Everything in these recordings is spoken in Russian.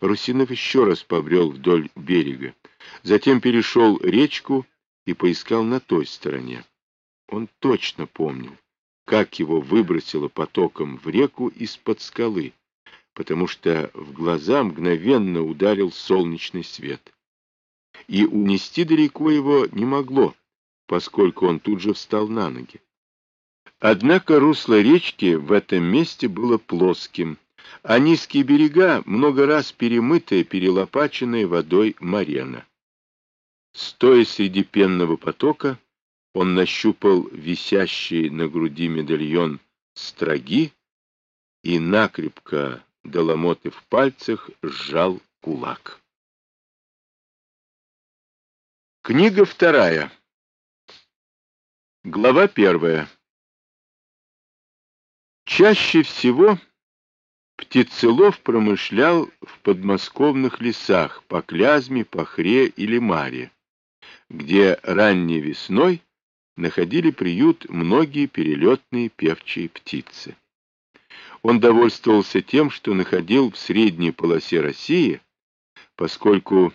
Русинов еще раз побрел вдоль берега, затем перешел речку и поискал на той стороне. Он точно помнил, как его выбросило потоком в реку из-под скалы, потому что в глаза мгновенно ударил солнечный свет. И унести далеко его не могло, поскольку он тут же встал на ноги. Однако русло речки в этом месте было плоским, а низкие берега много раз перемытые, перелопаченные водой Марена. Стоя среди пенного потока, он нащупал висящий на груди медальон строги и, накрепко доломоты в пальцах, сжал кулак. Книга вторая. Глава первая. Чаще всего Птицелов промышлял в подмосковных лесах по Клязьме, Пахре или Маре, где ранней весной находили приют многие перелетные певчие птицы. Он довольствовался тем, что находил в средней полосе России, поскольку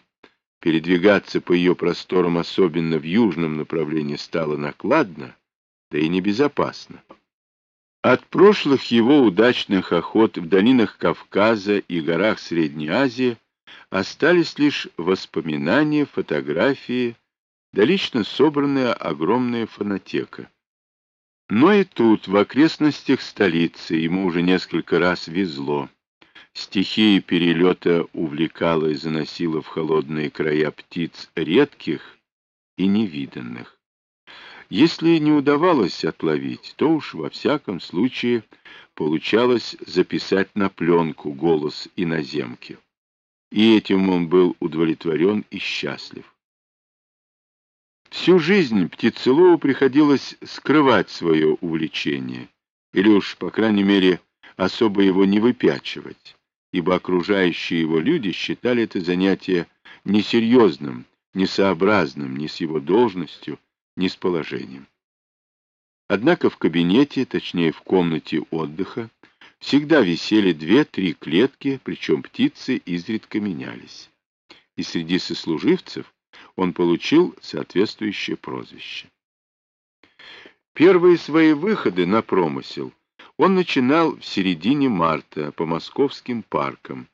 передвигаться по ее просторам, особенно в южном направлении, стало накладно, да и небезопасно. От прошлых его удачных охот в долинах Кавказа и горах Средней Азии остались лишь воспоминания, фотографии, да лично собранная огромная фонотека. Но и тут, в окрестностях столицы, ему уже несколько раз везло. Стихия перелета увлекала и заносила в холодные края птиц редких и невиданных. Если не удавалось отловить, то уж во всяком случае получалось записать на пленку голос иноземки. И этим он был удовлетворен и счастлив. Всю жизнь Птицелову приходилось скрывать свое увлечение, или уж, по крайней мере, особо его не выпячивать, ибо окружающие его люди считали это занятие несерьезным, несообразным ни с его должностью, ни с положением. Однако в кабинете, точнее в комнате отдыха, всегда висели две-три клетки, причем птицы изредка менялись. И среди сослуживцев он получил соответствующее прозвище. Первые свои выходы на промысел он начинал в середине марта по московским паркам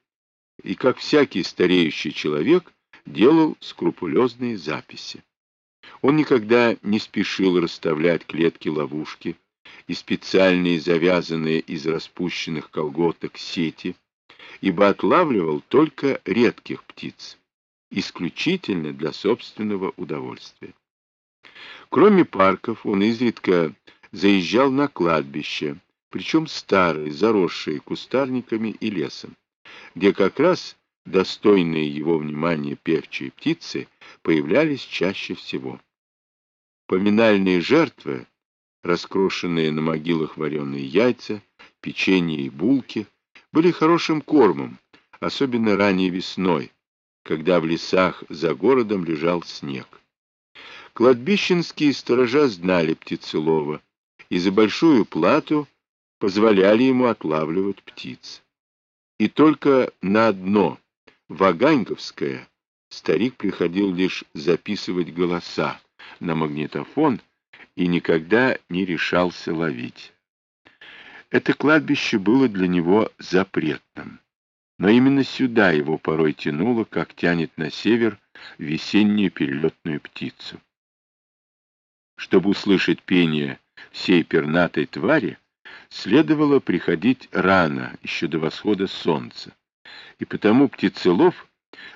и, как всякий стареющий человек, делал скрупулезные записи. Он никогда не спешил расставлять клетки-ловушки и специальные завязанные из распущенных колготок сети, ибо отлавливал только редких птиц, исключительно для собственного удовольствия. Кроме парков, он изредка заезжал на кладбище, причем старые, заросшие кустарниками и лесом, где как раз достойные его внимания певчие птицы появлялись чаще всего. Поминальные жертвы, раскрошенные на могилах вареные яйца, печенье и булки, были хорошим кормом, особенно ранней весной, когда в лесах за городом лежал снег. Кладбищенские сторожа знали птицелова и за большую плату позволяли ему отлавливать птиц. И только на одно, Ваганьковское, старик приходил лишь записывать голоса, на магнитофон и никогда не решался ловить. Это кладбище было для него запретным. Но именно сюда его порой тянуло, как тянет на север весеннюю перелетную птицу. Чтобы услышать пение всей пернатой твари, следовало приходить рано, еще до восхода солнца. И потому Птицелов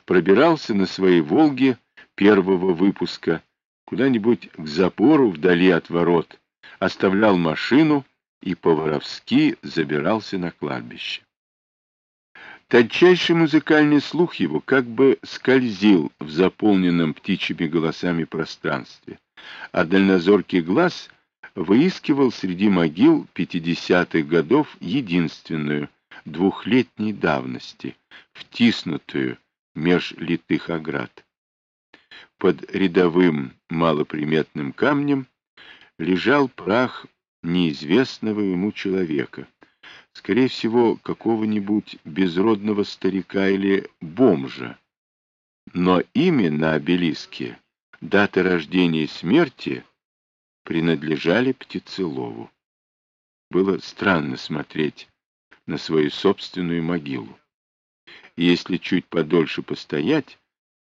пробирался на своей «Волге» первого выпуска куда-нибудь к запору вдали от ворот, оставлял машину и по-воровски забирался на кладбище. Тончайший музыкальный слух его как бы скользил в заполненном птичьими голосами пространстве, а дальнозоркий глаз выискивал среди могил пятидесятых годов единственную, двухлетней давности, втиснутую меж литых оград. Под рядовым малоприметным камнем лежал прах неизвестного ему человека, скорее всего, какого-нибудь безродного старика или бомжа. Но имя на обелиске, дата рождения и смерти принадлежали Птицелову. Было странно смотреть на свою собственную могилу. И если чуть подольше постоять,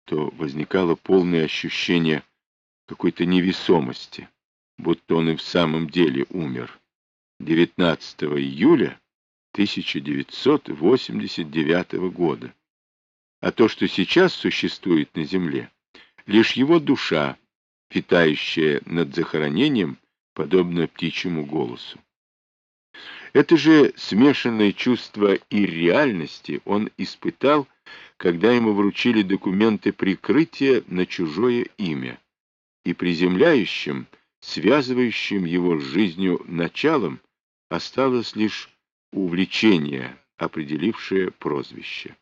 то возникало полное ощущение какой-то невесомости, будто он и в самом деле умер. 19 июля 1989 года. А то, что сейчас существует на земле, лишь его душа, питающая над захоронением, подобно птичьему голосу. Это же смешанное чувство и реальности он испытал, когда ему вручили документы прикрытия на чужое имя, и приземляющим, связывающим его с жизнью началом, осталось лишь увлечение, определившее прозвище.